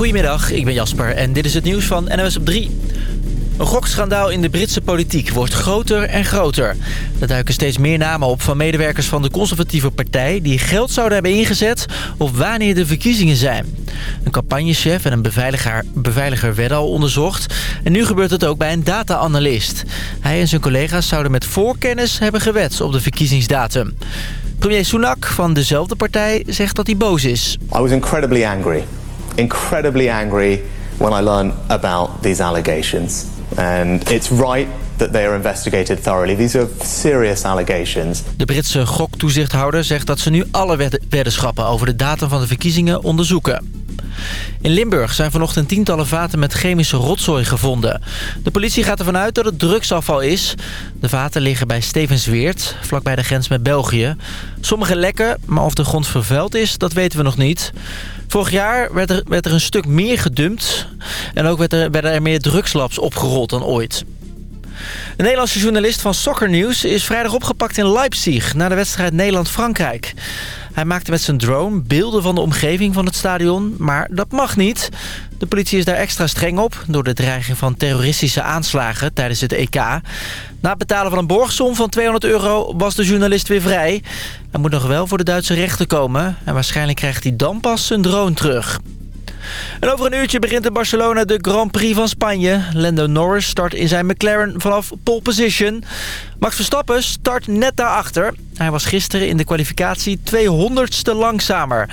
Goedemiddag, ik ben Jasper en dit is het nieuws van NOS op 3. Een gokschandaal in de Britse politiek wordt groter en groter. Er duiken steeds meer namen op van medewerkers van de conservatieve partij... die geld zouden hebben ingezet op wanneer de verkiezingen zijn. Een campagnechef en een beveiliger, beveiliger werden al onderzocht. En nu gebeurt het ook bij een data-analyst. Hij en zijn collega's zouden met voorkennis hebben gewet op de verkiezingsdatum. Premier Sunak van dezelfde partij zegt dat hij boos is. I was incredibly angry. Incredibly angry when I learned about these allegations. And it's right that they are investigated thoroughly. These are serious allegations. De Britse goktoezichthouder zegt dat ze nu alle weddenschappen over de datum van de verkiezingen onderzoeken. In Limburg zijn vanochtend tientallen vaten met chemische rotzooi gevonden. De politie gaat ervan uit dat het drugsafval is. De vaten liggen bij Stevensweert, vlakbij de grens met België. Sommige lekken, maar of de grond vervuild is, dat weten we nog niet. Vorig jaar werd er, werd er een stuk meer gedumpt. En ook werd er, werden er meer drugslabs opgerold dan ooit. De Nederlandse journalist van Soccer News is vrijdag opgepakt in Leipzig... na de wedstrijd Nederland-Frankrijk. Hij maakte met zijn drone beelden van de omgeving van het stadion, maar dat mag niet. De politie is daar extra streng op door de dreiging van terroristische aanslagen tijdens het EK. Na het betalen van een borgsom van 200 euro was de journalist weer vrij. Hij moet nog wel voor de Duitse rechter komen en waarschijnlijk krijgt hij dan pas zijn drone terug. En over een uurtje begint in Barcelona de Grand Prix van Spanje. Lando Norris start in zijn McLaren vanaf pole position. Max Verstappen start net daarachter. Hij was gisteren in de kwalificatie 200ste langzamer.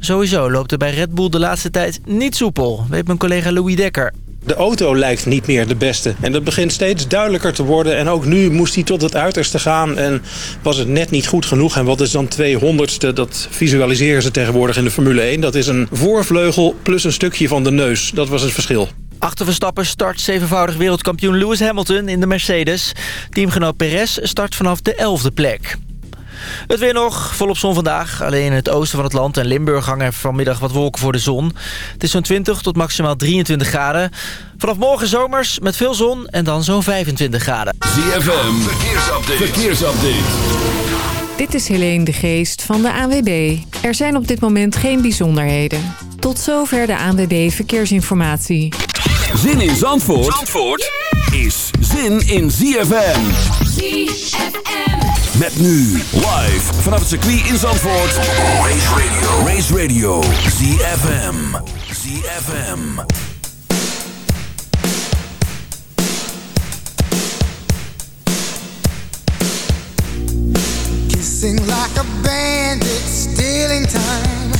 Sowieso loopt er bij Red Bull de laatste tijd niet soepel, weet mijn collega Louis Dekker. De auto lijkt niet meer de beste. En dat begint steeds duidelijker te worden. En ook nu moest hij tot het uiterste gaan. En was het net niet goed genoeg. En wat is dan 200ste? Dat visualiseren ze tegenwoordig in de Formule 1. Dat is een voorvleugel plus een stukje van de neus. Dat was het verschil. Achter Verstappen start zevenvoudig wereldkampioen Lewis Hamilton in de Mercedes. Teamgenoot Perez start vanaf de 11e plek. Het weer nog, volop zon vandaag. Alleen in het oosten van het land en Limburg hangen vanmiddag wat wolken voor de zon. Het is zo'n 20 tot maximaal 23 graden. Vanaf morgen zomers met veel zon en dan zo'n 25 graden. ZFM, verkeersupdate. verkeersupdate. Dit is Helene de Geest van de ANWB. Er zijn op dit moment geen bijzonderheden. Tot zover de ANWB Verkeersinformatie. Zin in Zandvoort, Zandvoort is zin in ZFM. ZFM. Met nu live vanaf het circuit in Zandvoort. Race Radio. Race Radio. ZFM. ZFM. Kissing like a bandit, stealing time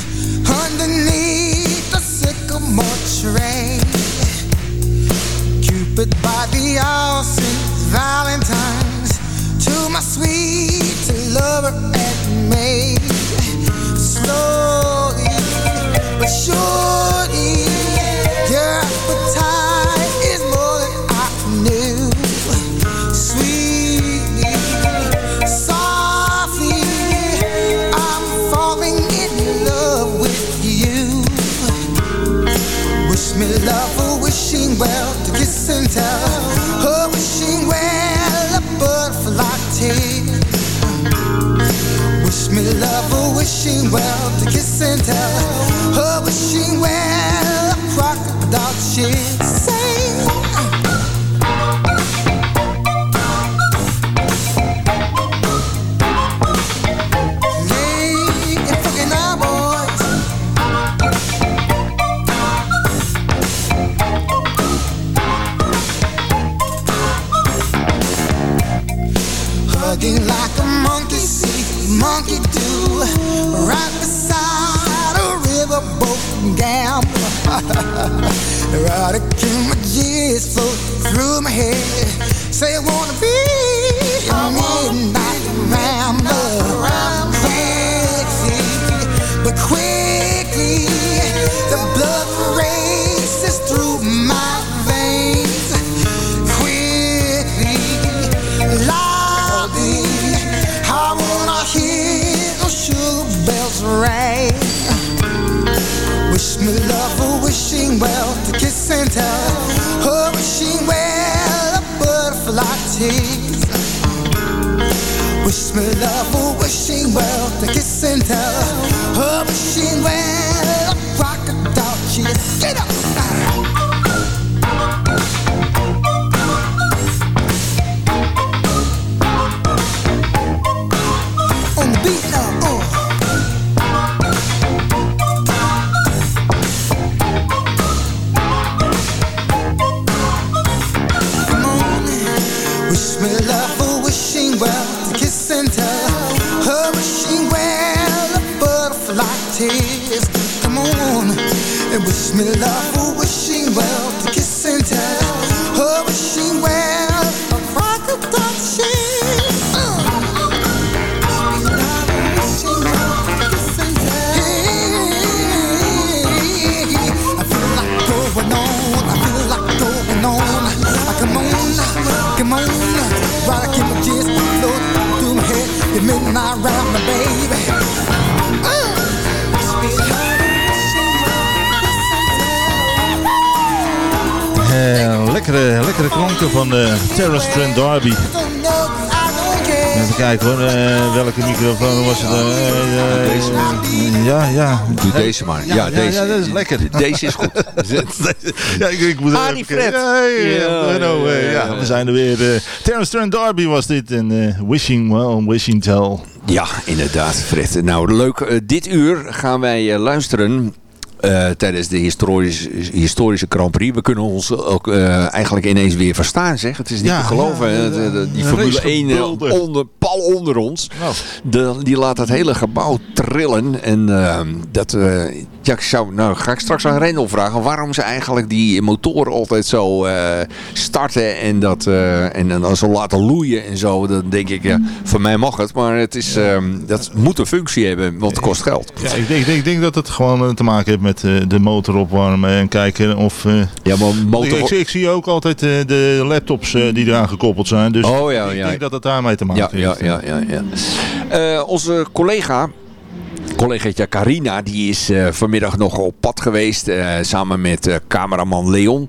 underneath the sycamore tree. Cupid by the ocean, Valentine's sure kiss and tell. Oh, wishing well, a crocodile tear. Van de Terrace Trent Derby. Even kijken hoor, eh, welke microfoon was het? eh, eh, Deze. eh, ja, ja. Doe deze maar. Ja, Ja, deze. ja, dat is lekker. Deze is goed. ja, ik, ik moet Ah. Fred. Ja, no, eh, we zijn er weer. eh Terrace Trent Derby was dit. En eh, Wishing Well, Wishing Tell. Ja, inderdaad, Fred. Nou, leuk. Eh, dit uur gaan wij eh, luisteren eh, tijdens de historische, historische Grand Prix. We kunnen ons ook eh, eigenlijk ineens weer verstaan, zeg. Het is niet Ja, te geloven. ja, hè. de- De- de- die Formule 1 eh, racegebulder. onder, pal onder ons. Nou. De, die laat het hele gebouw trillen. En eh, dat... eh, ja, ik zou, nou ga ik straks aan Rendel vragen waarom ze eigenlijk die motoren altijd zo eh, starten en dat eh, en dan zo laten loeien en zo. Dan denk ik, ja, voor mij mag het, maar het is, ehm, dat moet een functie hebben, want het kost geld. Ja, ik denk, ik denk, ik denk dat het gewoon eh, te maken heeft met eh, de motor opwarmen en kijken of... eh, Ja, maar motor... Ik, ik zie ook altijd eh, de laptops die eraan gekoppeld zijn. Dus Oh, ja, ik ja. denk dat het daarmee te maken heeft. ja, ja, ja, ja. Onze collega, collegaatje Carina, die is eh, vanmiddag nog op pad geweest eh, samen met eh, cameraman Leon.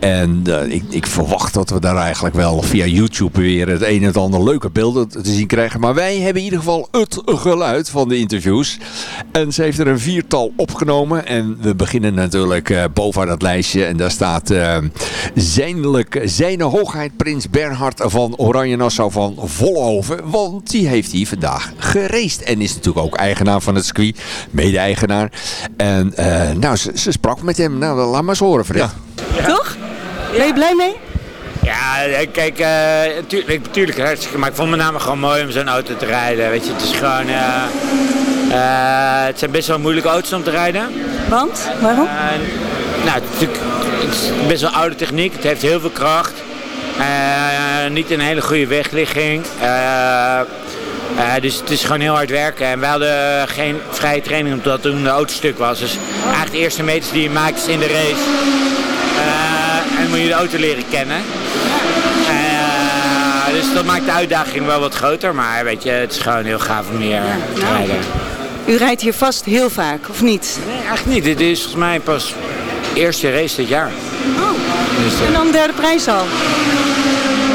En ik, ik verwacht dat we daar eigenlijk wel via YouTube weer het een en het ander leuke beelden te zien krijgen. Maar wij hebben in ieder geval het geluid van de interviews. En ze heeft er een viertal opgenomen. En we beginnen natuurlijk bovenaan dat lijstje. En daar staat zijnlijk, zijn hoogheid prins Bernhard van Oranje Nassau van Vollenhoven. Want die heeft hier vandaag gereest. En is natuurlijk ook eigenaar van het circuit. Mede-eigenaar. En eh, nou, ze, ze sprak met hem. Nou, laat maar eens horen Fred. Toch? Ben je blij mee? Ja, eh, kijk, eh, natuurlijk, natuurlijk hartstikke. Maar ik vond met name gewoon mooi om zo'n auto te rijden. Weet je, het is gewoon. eh, eh, het zijn best wel moeilijke auto's om te rijden. Want? Waarom? Eh, nou, het is, het best wel oude techniek. Het heeft heel veel kracht. Eh, niet een hele goede wegligging. Eh, eh, dus het is gewoon heel hard werken. En we hadden geen vrije training omdat toen de auto stuk was. Dus eigenlijk de eerste meters die je maakt is in de race. Eh, en moet je de auto leren kennen. Eh, dus dat maakt de uitdaging wel wat groter. Maar weet je, het is gewoon heel gaaf om hier te rijden. U rijdt hier vast heel vaak, of niet? Nee, eigenlijk niet. Dit is volgens mij pas de eerste race dit jaar. Dus, eh, En dan derde prijs al.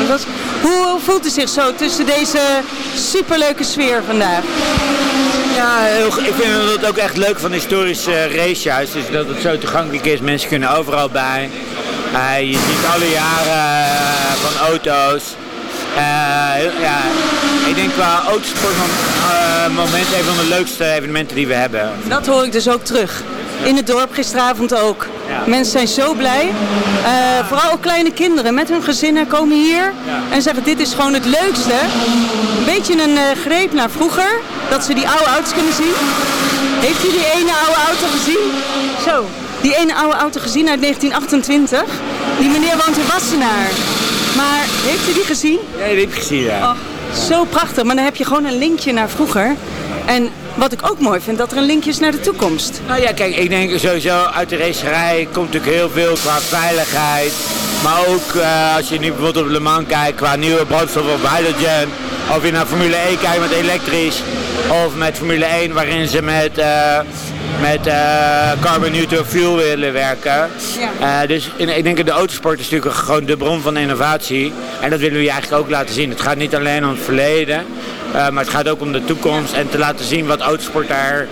Wat- hoe voelt het zich zo tussen deze superleuke sfeer vandaag? Ja, ik vind het ook echt leuk van historische uh, racejuist. Dus dat het zo toegankelijk is. Mensen kunnen overal bij. Eh, je ziet alle jaren eh, van auto's. Eh, ja, ik denk qua autosport eh, moment een van de leukste evenementen die we hebben. Dat hoor ik dus ook terug. In het dorp gisteravond ook. Mensen zijn zo blij. Eh, vooral ook kleine kinderen met hun gezinnen komen hier en zeggen dit is gewoon het leukste. Een beetje een greep naar vroeger, dat ze die oude auto's kunnen zien. Heeft u die ene oude auto gezien? Zo, die ene oude auto gezien uit 1928. Die meneer woont in Wassenaar. Maar heeft u die gezien? Ja, die heb ik gezien, ja. Oh, zo prachtig, maar dan heb je gewoon een linkje naar vroeger. En wat ik ook mooi vind, dat er een linkje is naar de toekomst. Nou ja, kijk, ik denk sowieso uit de racerij komt natuurlijk heel veel qua veiligheid. Maar ook eh, als je nu bijvoorbeeld op Le Mans kijkt qua nieuwe brandstof of hydrogen. Of je naar Formule 1 kijkt met elektrisch. Of met Formule 1 waarin ze met, eh, met eh, carbon neutral fuel willen werken. Eh, dus in, ik denk dat de autosport is natuurlijk gewoon de bron van innovatie. En dat willen we je eigenlijk ook laten zien. Het gaat niet alleen om het verleden. eh, maar het gaat ook om de toekomst en te laten zien wat autosport daar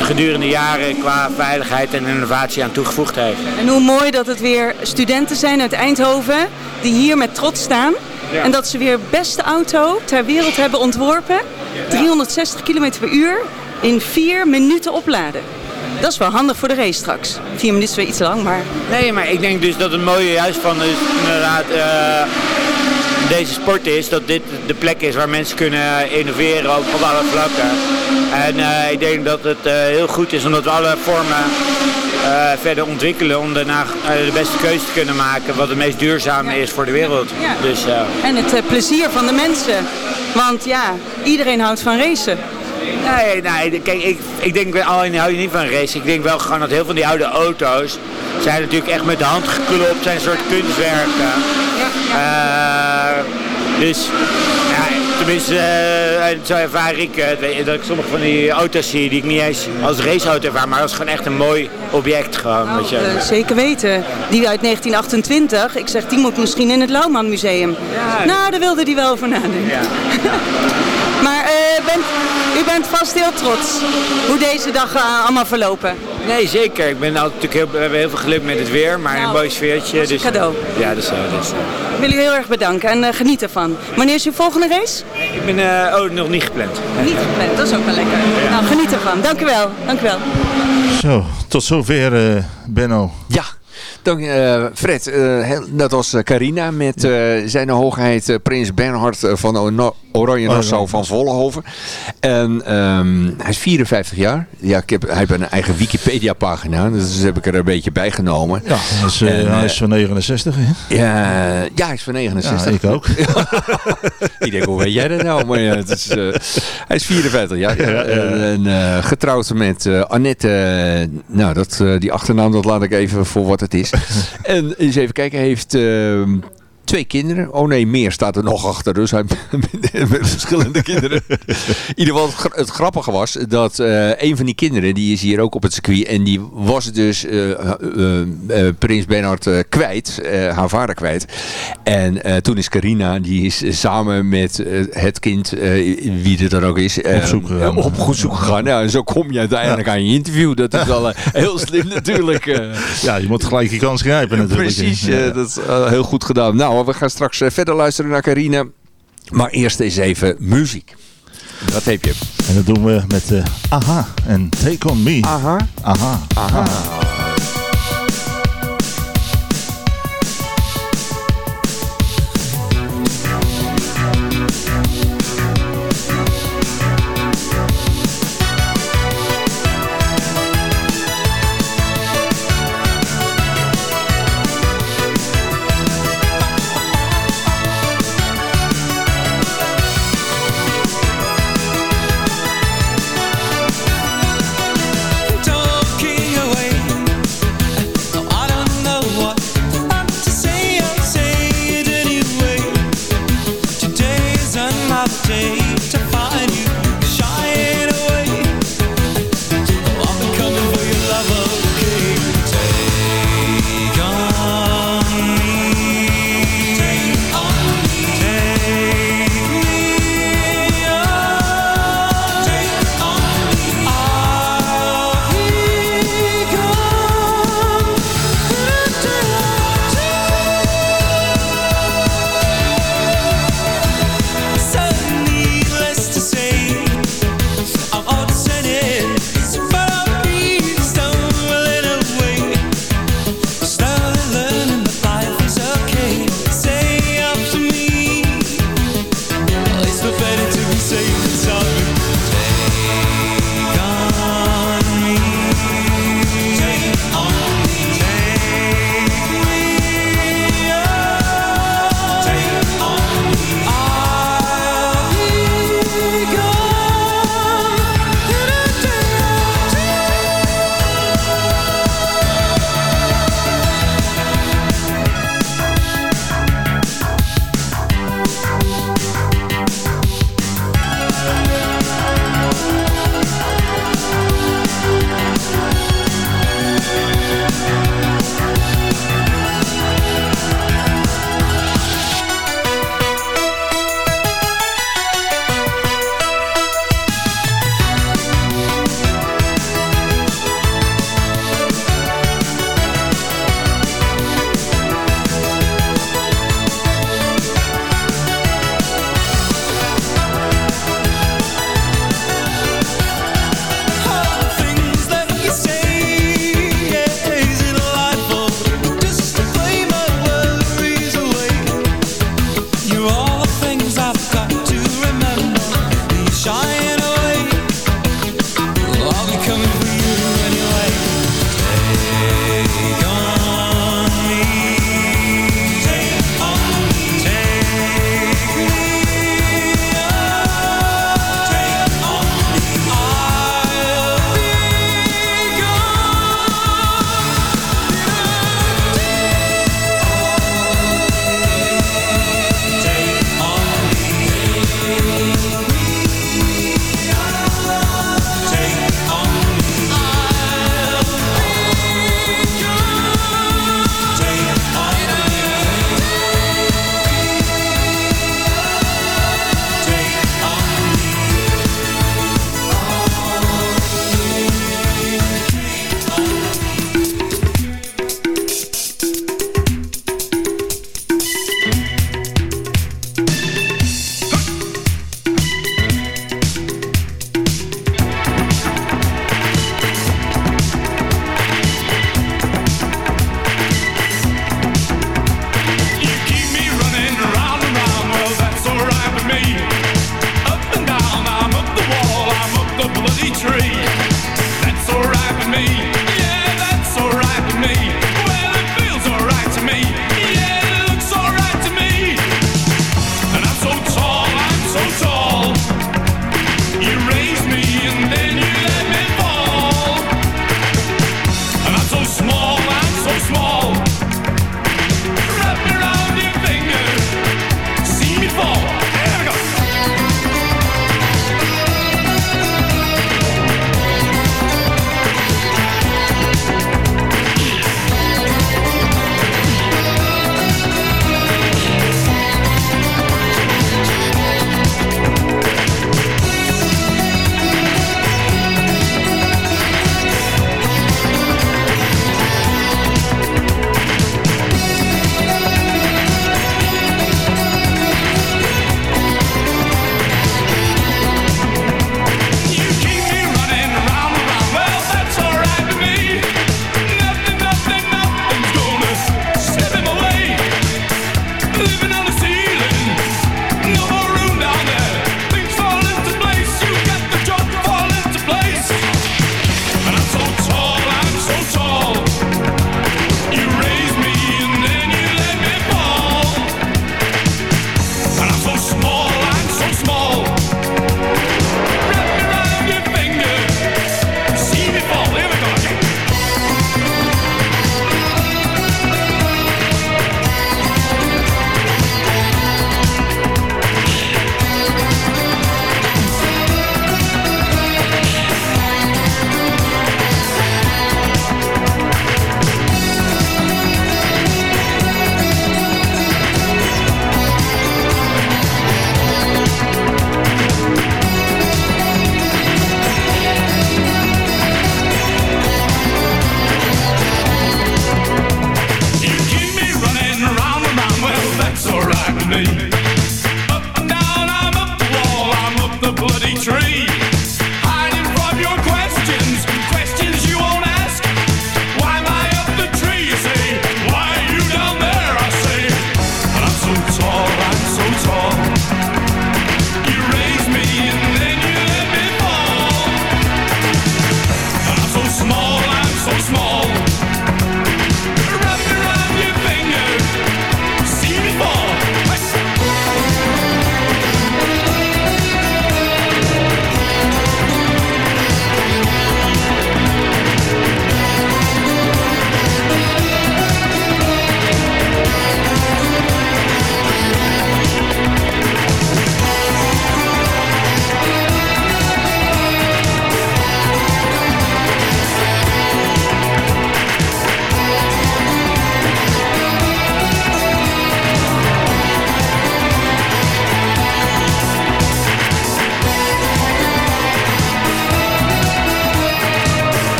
gedurende jaren qua veiligheid en innovatie aan toegevoegd heeft. En hoe mooi dat het weer studenten zijn uit Eindhoven die hier met trots staan. Ja. En dat ze weer beste auto ter wereld hebben ontworpen. 360 km per uur in vier minuten opladen. Dat is wel handig voor de race straks. Vier minuten is weer iets lang, maar... Nee, maar ik denk dus dat het mooie juist van is inderdaad eh, deze sport is dat dit de plek is waar mensen kunnen innoveren op, alle vlakken. En eh, ik denk dat het eh, heel goed is omdat we alle vormen eh, verder ontwikkelen om daarna de beste keuze te kunnen maken wat het meest duurzame is voor de wereld. Ja. Dus, En het plezier van de mensen. Want ja, iedereen houdt van racen. Nee, nee, kijk, ik, ik denk wel, alleen hou je niet van racen. Ik denk wel gewoon dat heel veel van die oude auto's zijn natuurlijk echt met de hand geklopt, zijn een soort kunstwerken. Ja, dus, ja, tenminste, uh, zo ervaar ik het. Dat ik sommige van die auto's zie die ik niet eens als raceauto ervaar, maar dat is gewoon echt een mooi object gewoon. Oh, je. Uh, zeker weten. Die uit 1928, ik zeg die moet misschien in het Lauwman Museum. Ja. Nou, daar wilde die wel over nadenken. Ja. maar bent, u bent vast heel trots hoe deze dag uh, allemaal verlopen. Nee, zeker. Ik ben natuurlijk heel, we hebben heel veel geluk met het weer, maar nou, een mooi sfeertje. Dus, cadeau. ja, dat is zo. Dus, ik wil u heel erg bedanken en uh, geniet ervan. Wanneer is uw volgende race? Ik ben uh, oh, nog niet gepland. Niet gepland, dat is ook wel lekker. Ja. Nou, geniet ervan. Dank u wel. Dank u wel. Zo, tot zover uh, Benno. Ja. Dank uh, Fred. Uh, net als Carina met uh, zijn hoogheid Prins Bernhard van Oranje Nassau van Vollenhoven. En um, hij is 54 jaar. Ja, ik heb, hij heeft een eigen Wikipedia pagina. Dus heb ik er een beetje bij genomen. Ja, hij is, en, hij is van 69 hè? Ja, ja, hij is van 69. Ja, ik ook. ik denk, hoe weet jij dat nou? Maar ja, het is, hij is 54 jaar. Ja, ja, en getrouwd met Annette. nou, dat, die achternaam dat laat ik even voor wat het is. en eens even kijken, hij heeft uh, twee kinderen. Oh nee, meer staat er nog achter. Dus hij met verschillende kinderen. In ieder geval, het, het grappige was dat uh, een van die kinderen, die is hier ook op het circuit. En die was dus uh, uh, Prins Bernhard kwijt, haar vader kwijt. En toen is Carina, die is samen met het kind, wie er dan ook is, op zoek op goed zoek gegaan. Nou, en zo kom je uiteindelijk ja. aan je interview. Dat is wel heel slim natuurlijk. ja, je moet gelijk je kans grijpen natuurlijk. Precies, dat is heel goed gedaan. Nou, we gaan straks verder luisteren naar Carina. Maar eerst eens even muziek. Wat heb je? En dat doen we met uh, Aha en Take On Me. Aha. Aha. Aha. Aha.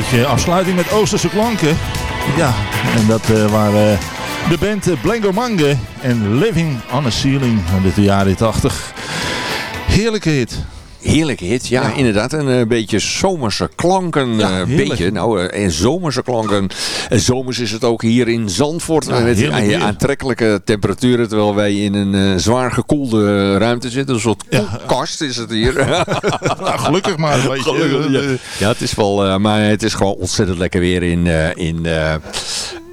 Beetje afsluiting met Oosterse klanken. Ja, en dat eh, waren de band uh, Blango Mange en Living on a Ceiling uit de jaren 80. Heerlijke hit. Heerlijke hit, ja, inderdaad. Een uh, beetje zomerse klanken. Ja, uh, beetje, nou, uh, en zomerse klanken. En zomers is het ook hier in Zandvoort. Ja, met aantrekkelijke temperaturen. Terwijl wij in een eh, zwaar gekoelde ruimte zitten. Een soort koelkast is het hier. Nou, gelukkig maar, je. Gelukkig, ja. Ja, het is wel, eh, maar het is gewoon ontzettend lekker weer in, eh, in,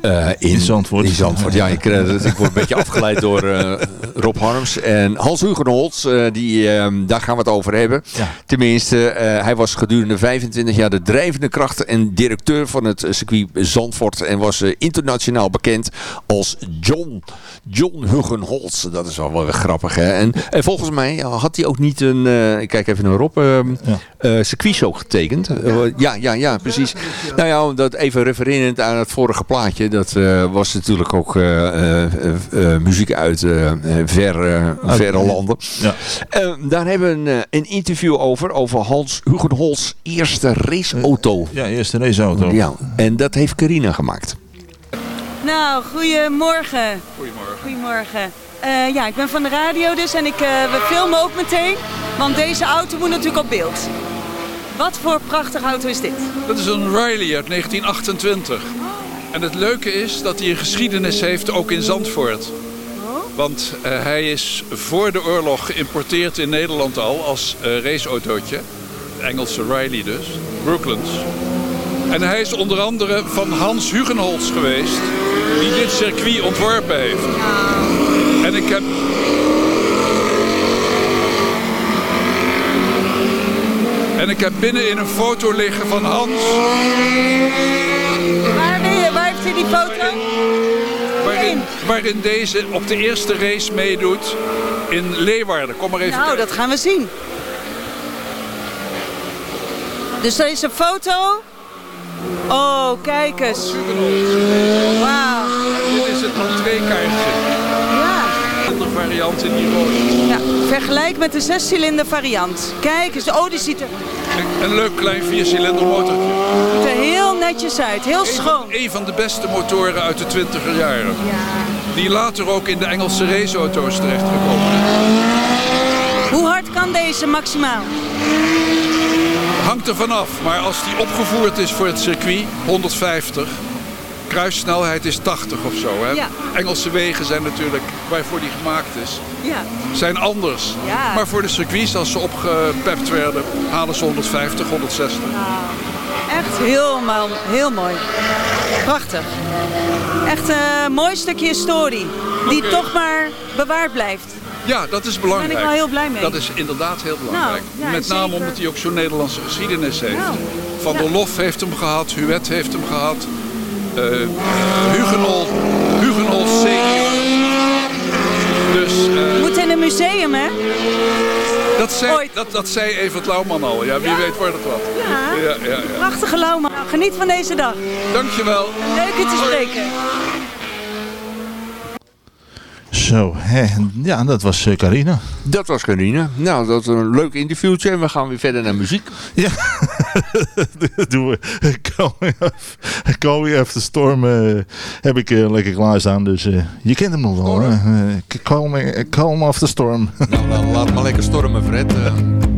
eh, in, In Zandvoort. In Zandvoort, ja. Ik, eh, ik word een beetje afgeleid door eh, Rob Harms. En Hans Hugenholz, eh, die, eh, daar gaan we het over hebben. Ja. Tenminste, eh, hij was gedurende 25 jaar de drijvende kracht en directeur van het circuit Zandvoort. En was internationaal bekend als John, John Hugenholz. Dat is wel wel grappig, hè. En, en volgens mij had hij ook niet een, eh, ik kijk even naar Rob, eh Ja. eh, circuitshow getekend. Ja, ja, ja, precies. Nou ja, om dat even refererend aan het vorige plaatje. Dat eh, was natuurlijk ook eh, eh, muziek uit ver, verre landen. Ja. Eh, daar hebben we een, een interview over. Over Hans Hugenholz eerste raceauto. Ja, eerste raceauto. Ja, en dat heeft Carina gemaakt. Nou, goedemorgen. Goedemorgen. Goedemorgen. Eh, ja, ik ben van de radio dus en ik, eh, we filmen ook meteen. Want deze auto moet natuurlijk op beeld. Wat voor prachtig auto is dit? Dat is een Riley uit 1928. En het leuke is dat hij een geschiedenis heeft ook in Zandvoort. Want eh, hij is voor de oorlog geïmporteerd in Nederland al als eh, raceautootje. Engelse Riley dus, Brooklands. En hij is onder andere van Hans Hugenholz geweest, die dit circuit ontworpen heeft. En ik heb En ik heb binnen in een foto liggen van Hans, die foto? waarin, waarin deze op de eerste race meedoet in Leeuwarden. Kom maar even Nou, kijken. dat gaan we zien. Dus een foto. Oh, kijk eens. Wauw. Dit is het twee kaartje. Ja. Andere variant in die roze. ja. Vergelijk met de zescilinder variant. Kijk eens. Oh, die ziet er, Een- Een leuk klein viercilinder motortje. ziet er heel netjes uit. Heel schoon. Een van de beste motoren uit de twintiger jaren. Die later ook in de Engelse raceauto's terechtgekomen is. Hoe hard kan deze maximaal? Hangt er vanaf, maar als die opgevoerd is voor het circuit, 150. Kruissnelheid is 80 of zo. Hè? Ja. Engelse wegen zijn natuurlijk, waarvoor die gemaakt is, Ja. zijn anders. Ja. Maar voor de circuits, als ze opgepept werden, halen ze 150, 160. Echt helemaal, heel mooi. Prachtig. Echt een mooi stukje historie. Die toch maar bewaard blijft. Ja, dat is belangrijk. Daar ben ik wel heel blij mee. Dat is inderdaad heel belangrijk. Nou, Met name zeker. omdat hij ook zo'n Nederlandse geschiedenis heeft. Nou, Van der Lof heeft hem gehad, Huet heeft hem gehad. Eh Hugenol, Hugenol senior. Dus eh, Moet in een museum, hè? dat, zei, dat, dat zei Evert Lauwman al. Ja, wie weet wordt het wat. Ja. Ja, ja, ja. Prachtige lauwman. Nou, geniet van deze dag. Dankjewel. Leuk u te spreken. Zo, hè, ja, dat was eh, Carina. Dat was Carina. Nou, dat was een leuk interviewtje. En we gaan weer verder naar muziek. Ja, doen we. Calling Af- Calling After Storm eh, heb ik eh, lekker klaarstaan. Dus je kent hem nog wel. hè? Eh, Calm, calm After Storm. Nou, laat maar lekker stormen, Fred.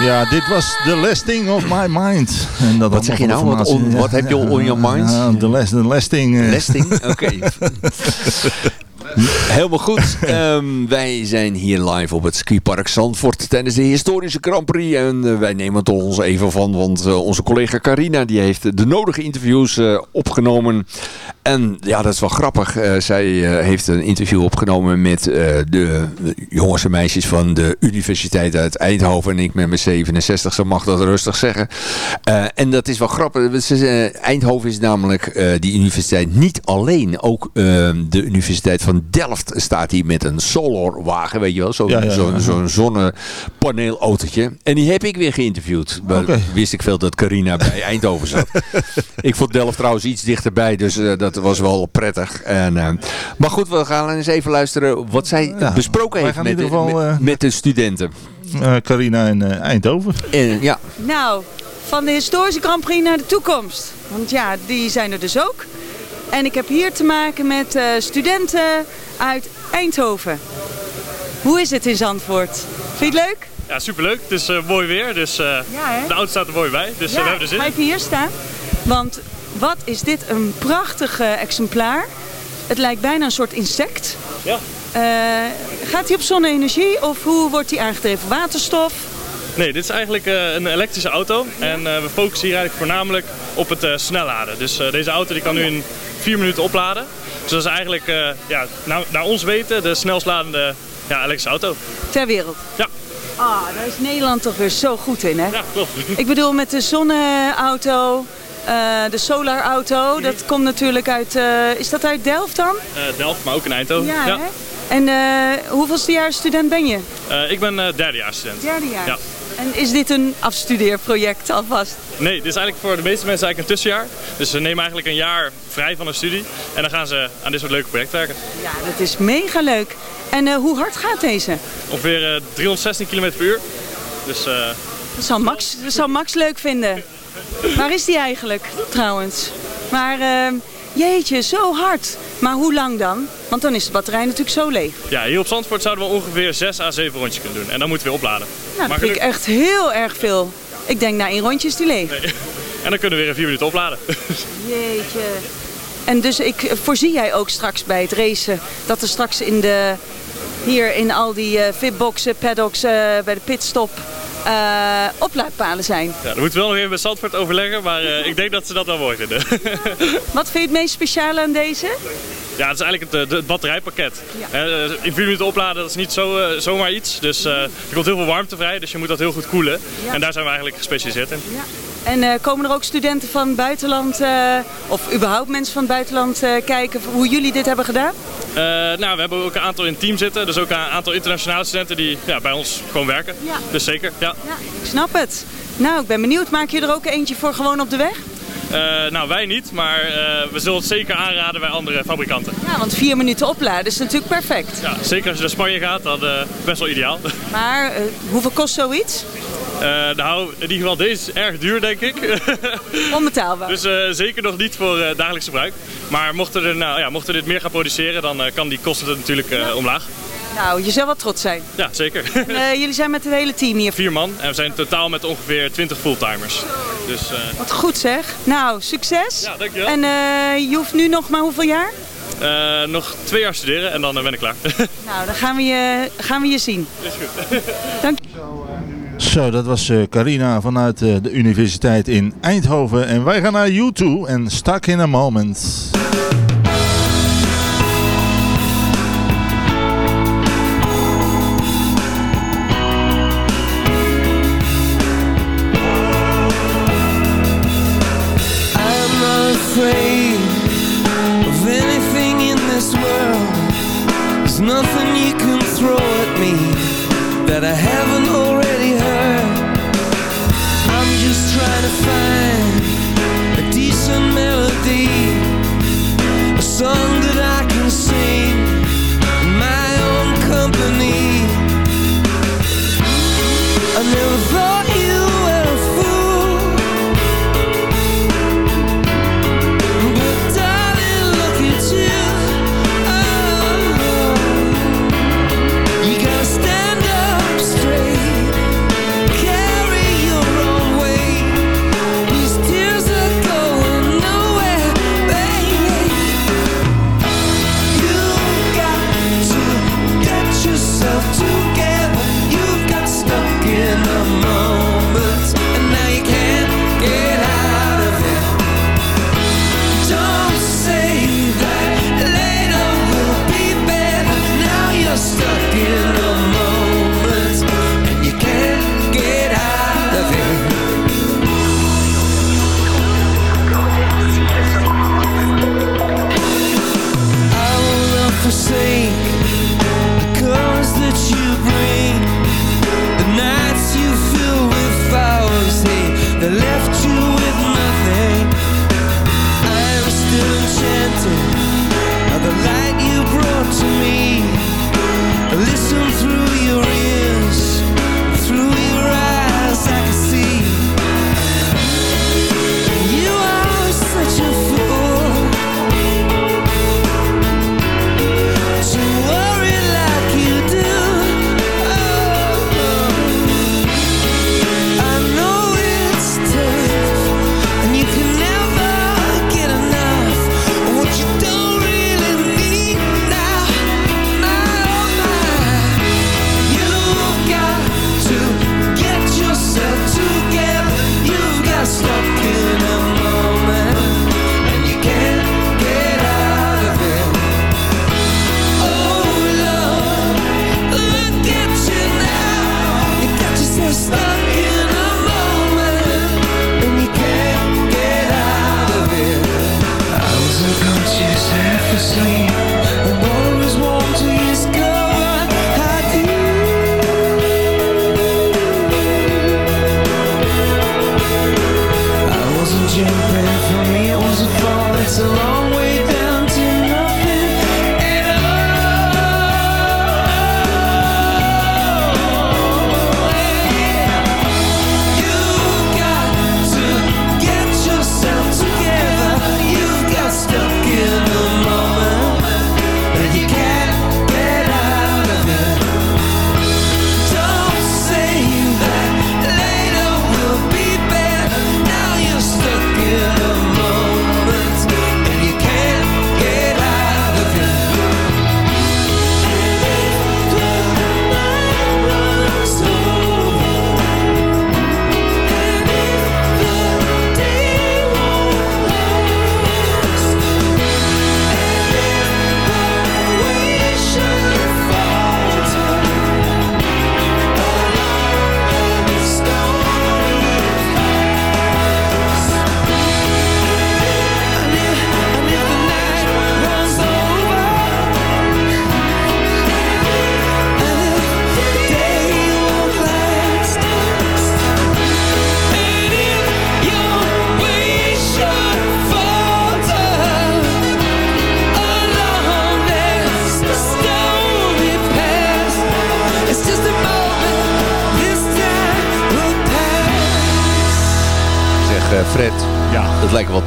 Ja, dit was The Last Thing of My Mind. En dat Wat zeg je nou? Wat on- wat heb je on your mind? Ja, the, last, the Lasting. eh. Lesting? Oké. Helemaal goed. Ehm, wij zijn hier live op het skipark Zandvoort tijdens de historische Grand Prix. En eh, wij nemen het ons even van, want eh, onze collega Carina die heeft de nodige interviews eh, opgenomen. En ja, dat is wel grappig. Zij heeft een interview opgenomen met de jongens en meisjes van de Universiteit uit Eindhoven. En ik met mijn 67, ze mag dat rustig zeggen. En dat is wel grappig. Eindhoven is namelijk die universiteit niet alleen. Ook de Universiteit van Delft staat hier met een solarwagen, weet je wel. Zo'n Ja, ja, zo'n- ja. zo'n zonnepaneelautootje. En die heb ik weer geïnterviewd. Oké. Wist ik veel dat Carina bij Eindhoven zat. ik vond Delft trouwens iets dichterbij, dus eh, dat was wel prettig. En, eh, maar goed, we gaan eens even luisteren wat zij Ja, besproken heeft gaan met, in de, met, eh, met de studenten. Eh, Carina in eh, Eindhoven. En, ja, Nou, van de historische Grand Prix naar de toekomst. Want ja, die zijn er dus ook. En ik heb hier te maken met eh, studenten uit Eindhoven. Hoe is het in Zandvoort? Vind je het leuk? Ja, superleuk. Het is eh, mooi weer, dus eh, Ja, de auto staat er mooi bij. Dus we hebben er zin in. even hier staan. Want wat is dit een prachtig exemplaar. Het lijkt bijna een soort insect. Ja. Gaat hij op zonne-energie of hoe wordt hij aangedreven? Waterstof? Nee, dit is eigenlijk een elektrische auto. En we focussen hier eigenlijk voornamelijk op het eh snelladen. Dus deze auto die kan nu in vier minuten opladen. Dus dat is eigenlijk, eh, ja, naar, naar ons weten, de snelst ladende ja, elektrische auto. Ter wereld? Ja. Ah, daar is Nederland toch weer zo goed in, hè? Ja, klopt. Ik bedoel, met de zonneauto, eh de solarauto, dat komt natuurlijk uit... eh, is dat uit Delft dan? Delft, maar ook in Eindhoven. Ja, hè? En hoeveelste jaar student ben je? Ik ben derdejaarsstudent. Derde jaar. Ja. En is dit een afstudeerproject alvast? Nee, dit is eigenlijk voor de meeste mensen eigenlijk een tussenjaar. Dus ze nemen eigenlijk een jaar vrij van hun studie. En dan gaan ze aan dit soort leuke projecten werken. Ja, dat is mega leuk. En eh, hoe hard gaat deze? Ongeveer eh, 316 km per uur. Dus eh, Dat zal Max, dat zal Max leuk vinden. Waar is die eigenlijk, trouwens? Maar eh, Jeetje, zo hard. Maar hoe lang dan? Want dan is de batterij natuurlijk zo leeg. Ja, hier op Zandvoort zouden we ongeveer 6 à 7 rondjes kunnen doen. En dan moeten we weer opladen. Nou, Maar dat vind ik echt heel erg veel. Ik denk, na één rondje is die leeg. En dan kunnen we weer in 4 minuten opladen. Jeetje. En dus ik, voorzie jij ook straks bij het racen dat er straks in de, hier in al die eh fitboxen, paddocks, eh, bij de pitstop eh, oplaadpalen zijn? Ja, moeten we wel nog even met Zandvoort overleggen, maar eh, ik denk dat ze dat wel mooi vinden. Wat vind je het meest speciale aan deze? ja, het is eigenlijk het, eh, het batterijpakket. Eh, in 4 minuten opladen, dat is niet zo, eh, zomaar iets. Dus eh, er komt heel veel warmte vrij, dus je moet dat heel goed koelen. Ja. En daar zijn we eigenlijk gespecialiseerd in. En eh, komen er ook studenten van het buitenland, eh, of überhaupt mensen van het buitenland eh, kijken hoe jullie dit hebben gedaan? Nou, we hebben ook een aantal in het team zitten. Dus ook een aantal internationale studenten die ja, bij ons gewoon werken. Ja. Dus zeker, ja. Ik snap het. Nou, ik ben benieuwd. Maak je er ook eentje voor gewoon op de weg? Nou, wij niet, maar we zullen het zeker aanraden bij andere fabrikanten. Ja, want vier minuten opladen is natuurlijk perfect. Ja, zeker als je naar Spanje gaat, dan best wel ideaal. Maar hoeveel kost zoiets? Eh, nou, in ieder geval, deze is erg duur, denk ik. Onbetaalbaar. Dus eh, zeker nog niet voor eh, dagelijks gebruik. Maar mochten, er, nou, ja, mochten we dit meer gaan produceren, dan kan die kosten natuurlijk omlaag. Nou, je zou wel trots zijn. Ja, zeker. En, jullie zijn met het hele team hier. Vier man en we zijn totaal met ongeveer 20 fulltimers. Dus Wat goed zeg. Nou, succes. Ja, dankjewel. En je hoeft nu nog maar hoeveel jaar? nog twee jaar studeren en dan ben ik klaar. Nou, dan gaan we je, gaan we je zien. Is goed. Dank Zo, dat was eh, Carina vanuit eh, de universiteit in Eindhoven. En wij gaan naar U2 en Stuck in a Moment.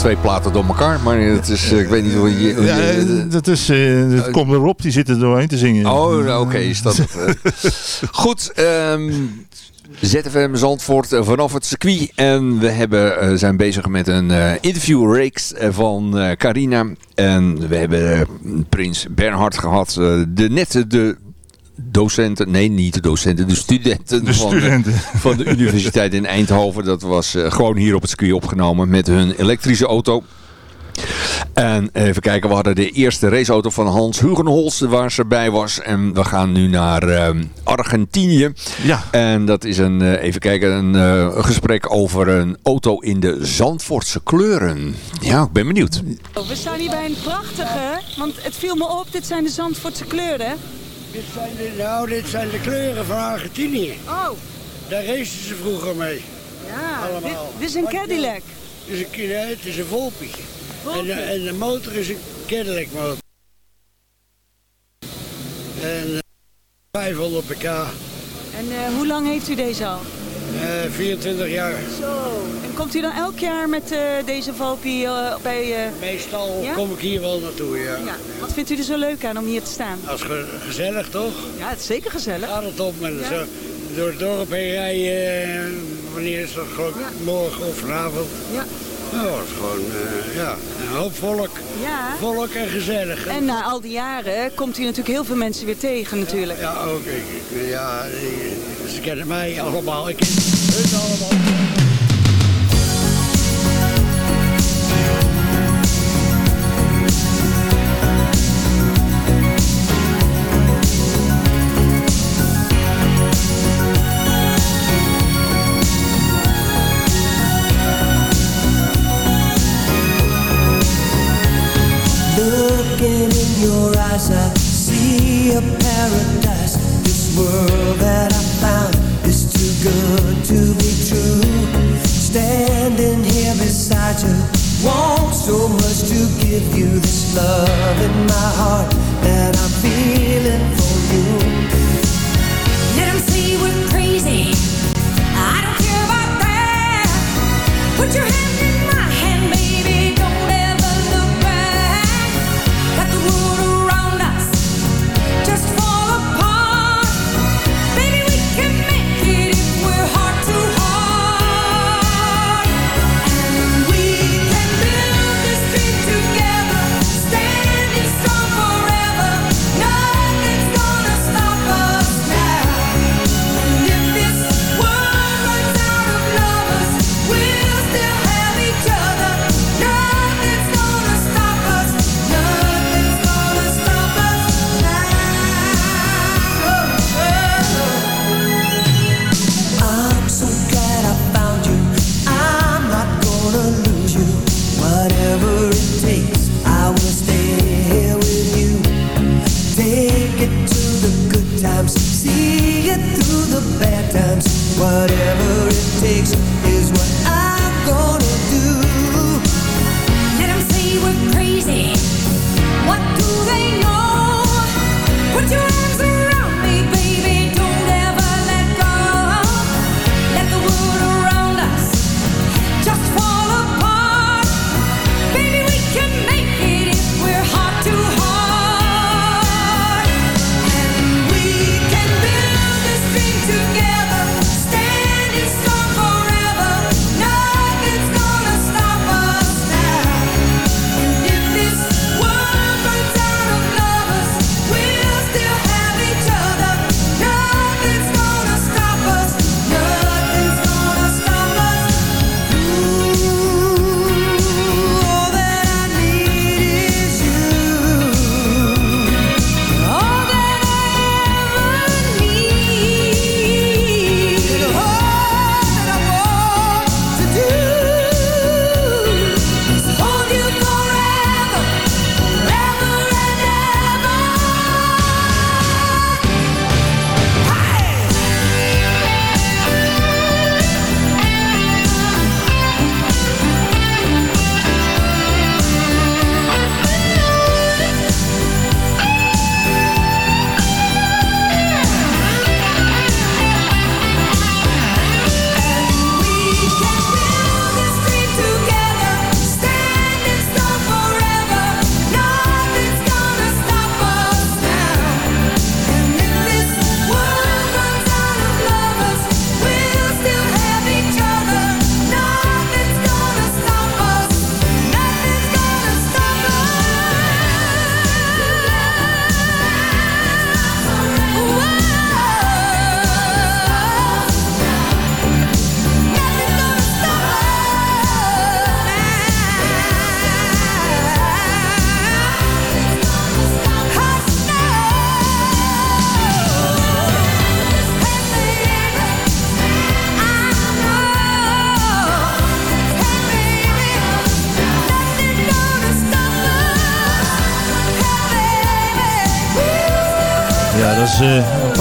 Twee platen door elkaar, maar het is, eh, ik weet niet hoe je... Ja, eh, dat is, eh, dat komt erop, die zitten er doorheen te zingen. Oh, nou, oké, is dat het. Goed, ehm ZFM Zandvoort vanaf het circuit. En we hebben, zijn bezig met een interviewreeks van Carina. En we hebben Prins Bernhard gehad. eh, de net de docenten, nee niet de docenten, de studenten, De van, de- studenten. van de universiteit in Eindhoven. Dat was eh, gewoon hier op het circuit opgenomen met hun elektrische auto. En even kijken, we hadden de eerste raceauto van Hans Hugenholz waar ze bij was. En we gaan nu naar ehm, Argentinië. Ja. En dat is een, eh, even kijken, een, eh, een gesprek over een auto in de Zandvoortse kleuren. Ja, ik ben benieuwd. We staan hier bij een prachtige, want het viel me op, dit zijn de Zandvoortse kleuren. Dit zijn de, nou, dit zijn de kleuren van Argentinië. Oh. Daar racen ze vroeger mee. Ja, Allemaal. dit, dit is een Cadillac. Het is een, nee, het is een Volpi. En, en de motor is een Cadillac motor. En eh, 500 pk. En eh, hoe lang heeft u deze al? Eh, 24 jaar. Zo. En komt u dan elk jaar met eh, deze Valpy eh, bij... eh, Meestal Ja? kom ik hier wel naartoe, ja. Ja. Wat vindt u er zo leuk aan om hier te staan? Dat is ge- gezellig, toch? Ja, het is zeker gezellig. Gaat het op met zo door het dorp heen rijden. eh, wanneer is dat? Morgen of vanavond. Ja. Nou, is gewoon, eh, ja, een hoop volk. Ja. Volk en gezellig. En na al die jaren komt u natuurlijk heel veel mensen weer tegen natuurlijk. Ja, ook. ik- ik- Ja, eh, ze kennen mij allemaal. Ik ken hun allemaal. Eyes, I see a paradise. This world that I found is too good to be true. Standing here beside you, want so much to give you this love in my heart that I'm feeling for you. Let 'em say we're crazy. I don't care about that. Put your hand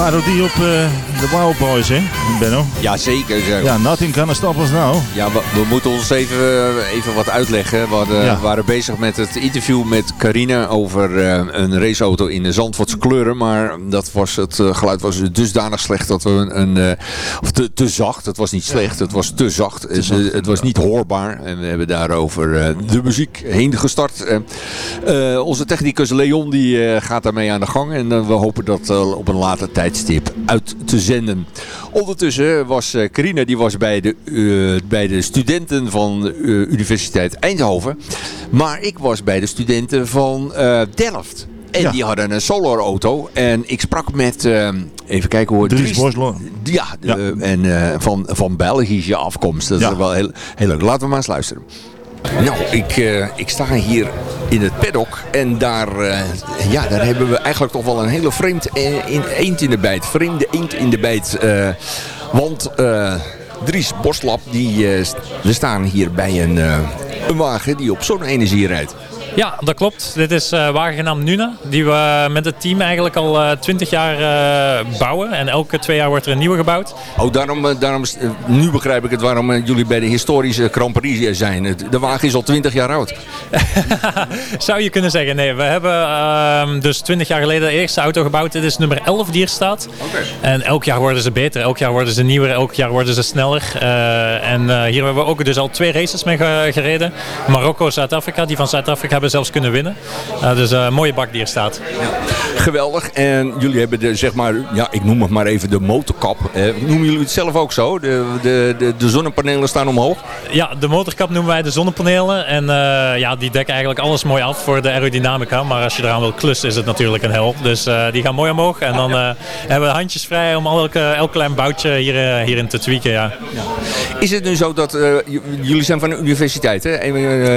parodie op eh, de Wow Boys, hè, Benno? Jazeker. Zeg. Ja, nothing can stop us now. Ja, we, we moeten ons even, eh, even wat uitleggen. We hadden- Ja. waren bezig met het interview met Carina over eh, een raceauto in de Zandvoortse kleuren. Maar dat was, het eh, geluid was dusdanig slecht dat we een... een of te, te zacht, het was niet slecht, het was te zacht. Het, eh, het was niet hoorbaar. En we hebben daarover de muziek heen gestart. Onze technicus Leon die gaat daarmee aan de gang. En we hopen dat op een later tijdstip uit te zenden. Ondertussen was eh, Carina die was bij de, eh, bij de studenten van de eh, Universiteit Eindhoven. Maar ik was bij de studenten van Delft. En die hadden een solarauto. En ik sprak met, even kijken hoe het Dries Boslo. Ja, de- en van, van Belgische afkomst. Dat Ja. is wel heel, heel leuk. Laten we maar eens luisteren. Nou, ik, eh, ik sta hier in het paddock en daar, eh, ja, daar hebben we eigenlijk toch wel een hele vreemd eh, eend in de bijt. Vreemde eend in de bijt. want Dries Boslap, die, we staan hier bij een, een wagen die op zonne-energie rijdt. Ja, dat klopt. Dit is eh wagen genaamd Nuna, die we met het team eigenlijk al eh, 20 jaar eh, bouwen. En elke twee jaar wordt er een nieuwe gebouwd. Oh, daarom, eh, daarom eh, nu begrijp ik het waarom eh, jullie bij de historische Grand Prix eh, zijn. De wagen is al 20 jaar oud. Zou je kunnen zeggen. Nee, we hebben ehm, dus 20 jaar geleden de eerste auto gebouwd. Dit is nummer 11 die er staat. En elk jaar worden ze beter, elk jaar worden ze nieuwer, elk jaar worden ze sneller. Eh, en eh, hier hebben we ook dus al twee races mee ge- gereden. Marokko, Zuid-Afrika. Die van Zuid-Afrika hebben zelfs kunnen winnen. Eh, dus eh, een mooie bak die er staat. Geweldig. En jullie hebben de, zeg maar, ja, ik noem het maar even de motorkap. Eh, noemen jullie het zelf ook zo? De, de, de, de zonnepanelen staan omhoog? Ja, de motorkap noemen wij de zonnepanelen. En eh, ja, die dekken eigenlijk alles mooi af voor de aerodynamica. Maar als je eraan wil klussen is het natuurlijk een hel. Dus die gaan mooi omhoog. En dan hebben we handjes vrij om elke, elk klein boutje hier, hierin te tweaken. Ja. Is het nu zo dat, jullie zijn van de universiteit hè?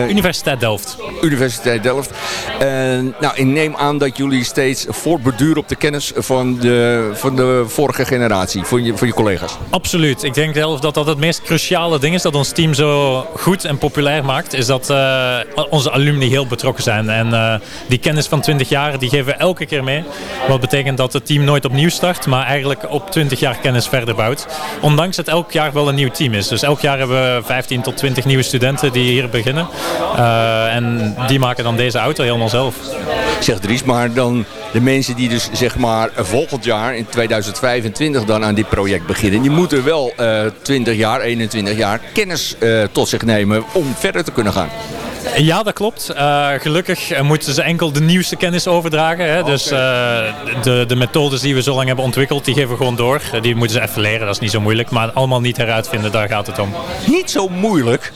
Universiteit Delft. Universiteit Delft. En, nou, ik neem aan dat jullie steeds voortborduren op de kennis van de, van de vorige generatie, van je, van je collega's. Absoluut. Ik denk zelf dat dat het meest cruciale ding is dat ons team zo goed en populair maakt. Is dat eh, onze alumni heel betrokken zijn. En eh, die kennis van 20 jaar, die geven we elke keer mee. Wat betekent dat het team nooit opnieuw start, maar eigenlijk op 20 jaar kennis verder bouwt. Ondanks dat elk jaar wel een nieuw team is. Dus elk jaar hebben we 15 tot 20 nieuwe studenten die hier beginnen. Eh, en die maken dan deze auto helemaal zelf. Zegt Dries, maar dan de mensen die dus zeg maar volgend jaar in 2025 dan aan dit project beginnen. Die moeten wel eh 20 jaar, 21 jaar kennis eh, tot zich nemen om verder te kunnen gaan. Ja, dat klopt. Eh, gelukkig eh, moeten ze enkel de nieuwste kennis overdragen. Hè? Dus eh, de, de methodes die we zo lang hebben ontwikkeld, die geven we gewoon door. Eh, Die moeten ze even leren, dat is niet zo moeilijk. Maar allemaal niet heruitvinden, daar gaat het om. Niet zo moeilijk?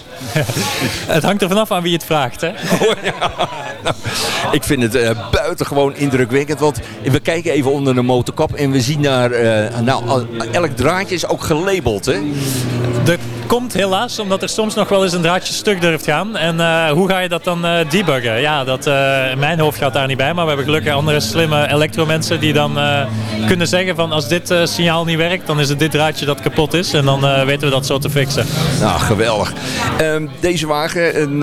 het hangt er vanaf aan wie het vraagt. Hè? Ik vind het eh, buitengewoon indrukwekkend, want we kijken even onder de motorkap en we zien daar, eh, nou, elk draadje is ook gelabeld, hè? Dat komt helaas, omdat er soms nog wel eens een draadje stuk durft gaan. En eh, hoe ga je dat dan eh, debuggen? Ja, dat, eh, mijn hoofd gaat daar niet bij, maar we hebben gelukkig andere slimme elektromensen die dan eh, kunnen zeggen van als dit signaal niet werkt, dan is het dit draadje dat kapot is. En dan weten we dat zo te fixen. Nou, geweldig. Ehm, deze wagen, en,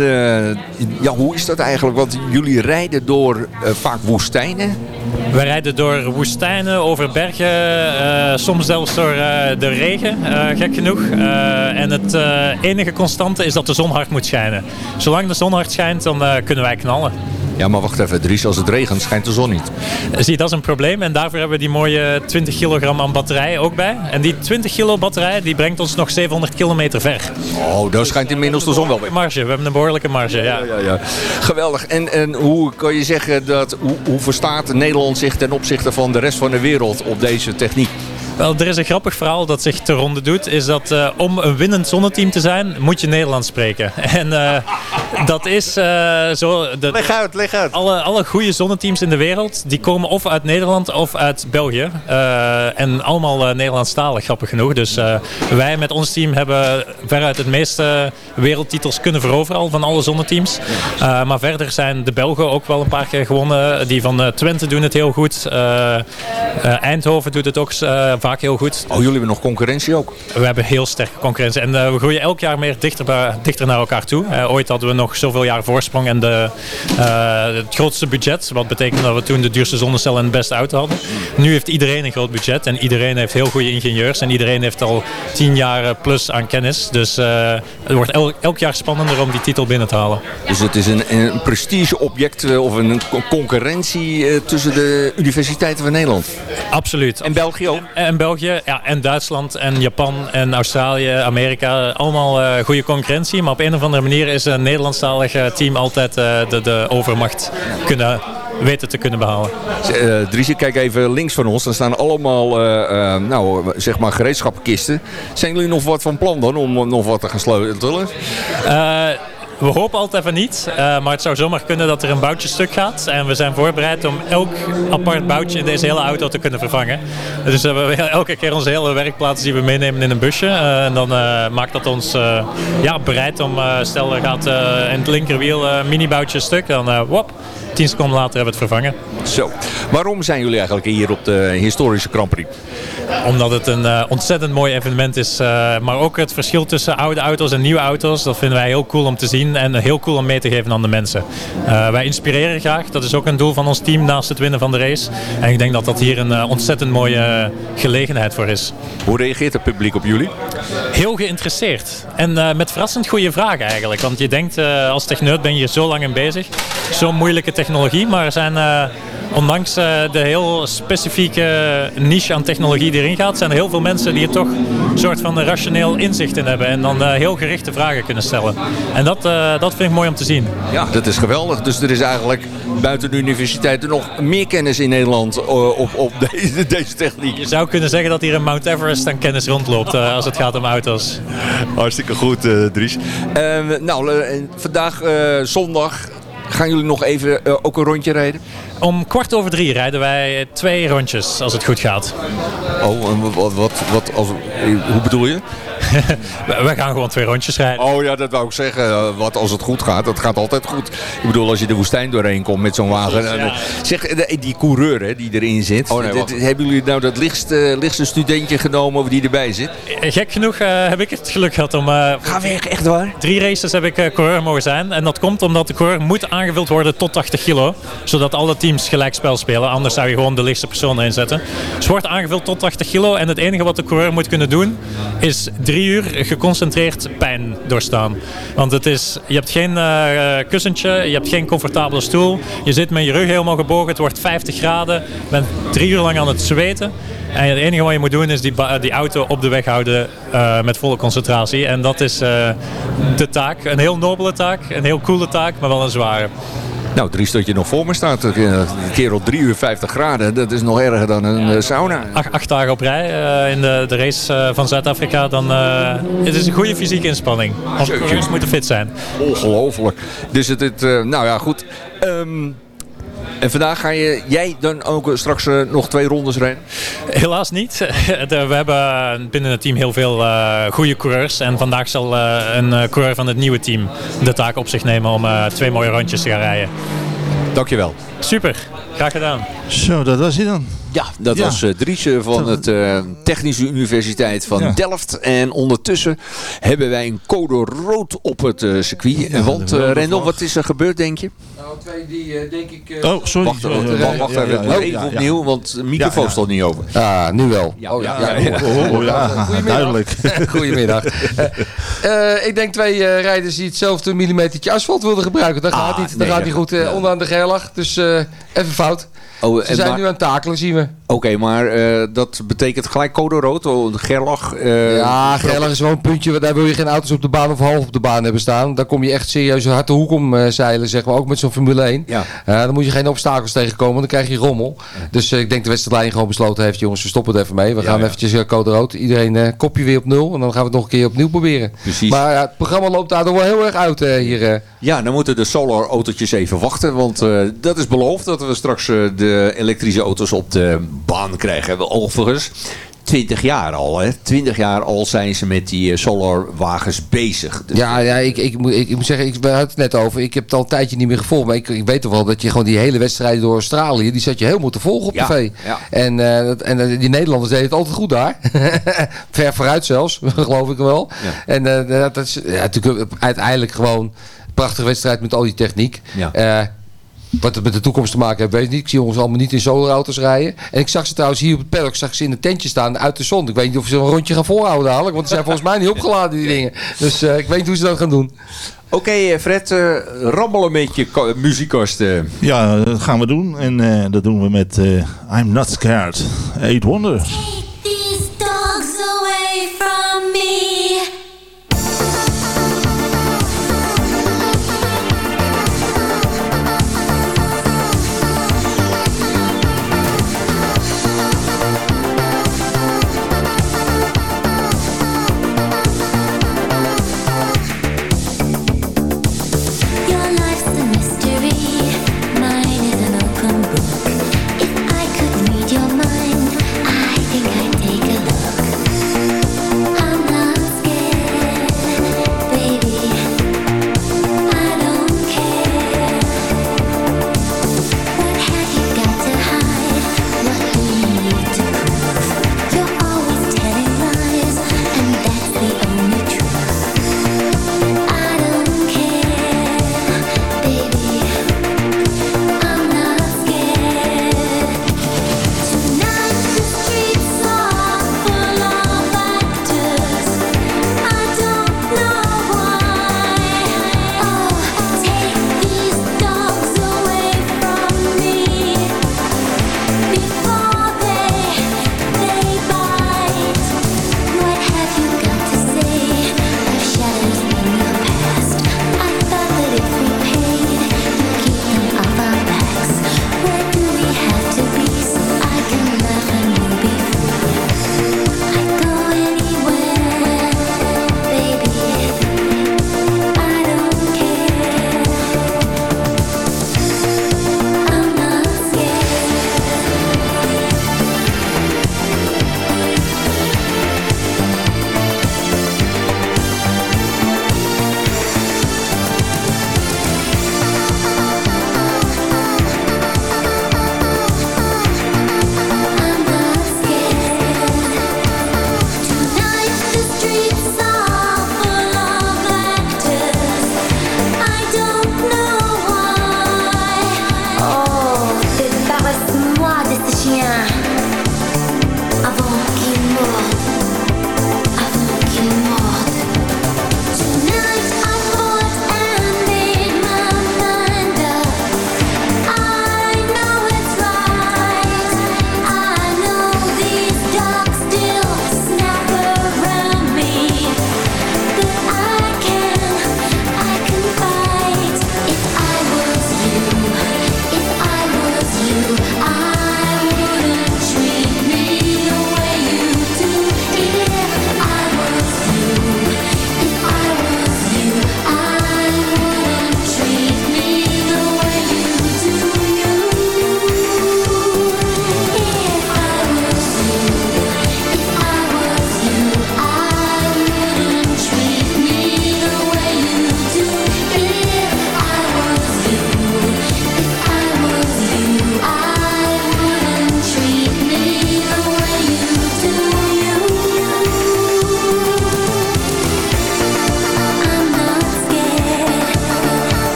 ja, hoe is dat eigenlijk? Want jullie rijden door vaak woestijnen. We rijden door woestijnen, over bergen, eh, soms zelfs door eh, de regen, eh, gek genoeg. En het enige constante is dat de zon hard moet schijnen. Zolang de zon hard schijnt, dan kunnen wij knallen. Ja, maar wacht even, Dries, als het regent schijnt de zon niet. Zie, dat is een probleem. En daarvoor hebben we die mooie 20 kilogram aan batterij ook bij. En die 20 kilo batterij, die brengt ons nog 700 kilometer ver. Oh, daar schijnt inmiddels de zon wel weer. Marge, we hebben een behoorlijke marge, ja. Ja, ja. Geweldig. En, en hoe kan je zeggen dat, hoe, hoe verstaat Nederland zich ten opzichte van de rest van de wereld op deze techniek? Wel, er is een grappig verhaal dat zich te ronde doet. Is dat eh, om een winnend zonneteam te zijn, moet je Nederlands spreken. En eh, dat is eh, zo... De, leg uit, leg uit. Alle, alle goede zonneteams in de wereld, die komen of uit Nederland of uit België. En allemaal Nederlandstalig, grappig genoeg. Dus wij met ons team hebben veruit het meeste wereldtitels kunnen veroveren al van alle zonneteams. Maar verder zijn de Belgen ook wel een paar keer gewonnen. Die van Twente doen het heel goed. Eindhoven doet het ook vaak heel goed. Oh, jullie hebben nog concurrentie ook? We hebben heel sterke concurrentie. En uh, we groeien elk jaar meer dichter, bij, dichter naar elkaar toe. Uh, ooit hadden we nog zoveel jaar voorsprong en de, eh, het grootste budget. Wat betekent dat we toen de duurste zonnecel en de beste auto hadden. Nu heeft iedereen een groot budget en iedereen heeft heel goede ingenieurs. En iedereen heeft al tien jaar eh, plus aan kennis. Dus eh, het wordt elk, elk jaar spannender om die titel binnen te halen. Dus het is een, een prestigeobject eh, of een co- concurrentie eh, tussen de universiteiten van Nederland. Absoluut. En België ook? En België, ja, en Duitsland, en Japan, en Australië, Amerika. Allemaal eh, goede concurrentie. Maar op een of andere manier is een Nederlandstalig eh, team altijd eh, de, de overmacht kunnen weten te kunnen behalen. Uh, Dries, kijk even links van ons. Daar staan allemaal eh, nou, zeg maar gereedschappenkisten. Zijn jullie nog wat van plan dan om nog wat te gaan sleutelen? We hopen altijd van niet, eh, maar het zou zomaar kunnen dat er een boutje stuk gaat. En we zijn voorbereid om elk apart boutje in deze hele auto te kunnen vervangen. Dus we hebben elke keer onze hele werkplaats die we meenemen in een busje. Eh, en dan eh, maakt dat ons ja, bereid om, stel er gaat in het linkerwiel een mini-boutje stuk, dan wop, tien seconden later hebben we het vervangen. Zo. Waarom zijn jullie eigenlijk hier op de historische Grand Prix? Omdat het een eh, ontzettend mooi evenement is. eh, maar ook het verschil tussen oude auto's en nieuwe auto's. Dat vinden wij heel cool om te zien. En heel cool om mee te geven aan de mensen. Eh, wij inspireren graag. Dat is ook een doel van ons team naast het winnen van de race. En ik denk dat dat hier een ontzettend mooie gelegenheid voor is. Hoe reageert het publiek op jullie? Heel geïnteresseerd. En met verrassend goede vragen eigenlijk. Want je denkt, als techneut ben je hier zo lang in bezig. Zo'n moeilijke technologie. Maar er zijn, ondanks eh, de heel specifieke niche aan technologie die erin gaat... zijn er heel veel mensen die er toch een soort van rationeel inzicht in hebben. En dan eh, heel gerichte vragen kunnen stellen. En dat, eh, dat vind ik mooi om te zien. Ja, dat is geweldig. Dus er is eigenlijk buiten de universiteiten nog meer kennis in Nederland op, op deze, deze techniek. Je zou kunnen zeggen dat hier een Mount Everest aan kennis rondloopt als het gaat om auto's. Hartstikke goed, Dries. Eh, nou, vandaag eh, zondag gaan jullie nog even eh, ook een rondje rijden? Om kwart over drie rijden wij twee rondjes, als het goed gaat. Oh, en wat, wat, wat als, hoe bedoel je? We gaan gewoon twee rondjes rijden. Oh ja, dat wou ik zeggen. Eh, Wat als het goed gaat, dat gaat altijd goed. Ik bedoel, als je de woestijn doorheen komt met zo'n wagen. eh, Zeg, de- die coureur hè, die erin zit. Oh, nee, hebben jullie nou dat lichtste, lichtste studentje genomen die erbij zit? Gek genoeg eh, heb ik het geluk gehad om... Ga weg, echt waar? Drie races heb ik eh, coureur mogen zijn. En dat komt omdat de coureur moet aangevuld worden tot 80 kilo. Zodat alle teams gelijkspel spelen. Anders zou je gewoon de lichtste persoon erin zetten. Dus wordt aangevuld tot 80 kilo. En het enige wat de coureur moet kunnen doen... is drie uur geconcentreerd pijn doorstaan. Want het is, je hebt geen eh, kussentje, je hebt geen comfortabele stoel. Je zit met je rug helemaal gebogen. Het wordt 50 graden. Je bent drie uur lang aan het zweten. En het enige wat je moet doen is die, die auto op de weg houden eh, met volle concentratie. En dat is eh, de taak. Een heel nobele taak, een heel coole taak, maar wel een zware. Nou, Dries, dat je nog voor me staat. Eh, Een keer op 3 uur 50 graden, dat is nog erger dan een eh, sauna. Acht, acht dagen op rij eh, in de, de race eh, van Zuid-Afrika. Dan, eh, het is een goede fysieke inspanning. Jeetje. coureurs moeten fit zijn. Ongelooflijk. Dus het, het eh, nou ja, goed. Ehm, en vandaag ga je, jij dan ook eh, straks eh, nog twee rondes rijden? Helaas niet. De- We hebben binnen het team heel veel eh, goede coureurs. En vandaag zal eh, een eh, coureur van het nieuwe team de taak op zich nemen om eh, twee mooie rondjes te gaan rijden. Dankjewel. Super, graag gedaan. Zo, dat was hij dan. Ja, dat Ja. was eh, Dries eh, van het eh, Technische Universiteit van Ja. Delft. En ondertussen hebben wij een code rood op het eh, circuit. Ja, Want de eh vlag. wat is er gebeurd, denk je? Nou, twee die eh, denk ik... eh, Oh, sorry. Wacht, wacht, Ja, wacht, even. ja, ja, Even ja, ja. opnieuw, want de microfoon Ja, ja. stond niet over. Ah, nu wel. Ja, oh, ja, ja, ja, ja. ja, Goedemiddag. duidelijk. Goedemiddag. Ik denk twee eh, rijders die hetzelfde millimetertje asfalt wilden gebruiken. Dat gaat niet. Dat nee, gaat niet goed. ja. Onderaan de gerlach. Dus even fout. Oh, Ze zijn maar- nu aan het takelen, zien we. Oké, maar eh, dat betekent gelijk code rood, oh, de gerlach. eh, ja, gerlach is wel een puntje. Daar wil je geen auto's op de baan of half op de baan hebben staan. Daar kom je echt serieus hard de hoek om eh, zeilen, zeg maar. Ook met zo'n Formule 1. Ja. Eh, dan moet je geen obstakels tegenkomen, dan krijg je rommel. Dus eh, ik denk de wedstrijdleiding gewoon besloten heeft, jongens, we stoppen het even mee. We Ja, gaan ja. eventjes eh, code rood. Iedereen eh, kopje weer op nul. En dan gaan we het nog een keer opnieuw proberen. Precies. Maar het programma loopt daardoor wel heel erg uit eh, hier. eh. Ja, dan moeten de solar autootjes even wachten. Want eh, dat is beloofd dat we straks eh, de elektrische auto's op de baan krijgen. Wel, Overigens, 20 jaar al. Hè? 20 jaar al zijn ze met die eh, solar wagens bezig. Dus- Ja, ja ik, ik, moet, ik, ik moet zeggen, ik, we hadden het net over. Ik heb het al een tijdje niet meer gevolgd. Maar ik, ik weet toch wel dat je gewoon die hele wedstrijden door Australië. die zat je heel moeten volgen op Ja, tv. ja. En, eh, dat, en eh, die Nederlanders deden het altijd goed daar. Ver vooruit zelfs, geloof ik wel. Ja. En dat is ja, natuurlijk uiteindelijk gewoon prachtige wedstrijd met al die techniek. Ja. Wat het met de toekomst te maken heeft, weet ik niet. Ik zie ons allemaal niet in solarauto's rijden. En ik zag ze trouwens hier op het paddock, zag ze in een tentje staan uit de zon. Ik weet niet of ze een rondje gaan volhouden dadelijk, want ze zijn volgens mij niet opgeladen die dingen. Dus eh, ik weet niet hoe ze dat gaan doen. Oké, eh, Fred, eh, rammelen met je ko- muziekkosten. Ja, dat gaan we doen. En eh, dat doen we met eh, I'm Not Scared. Eight Wonder.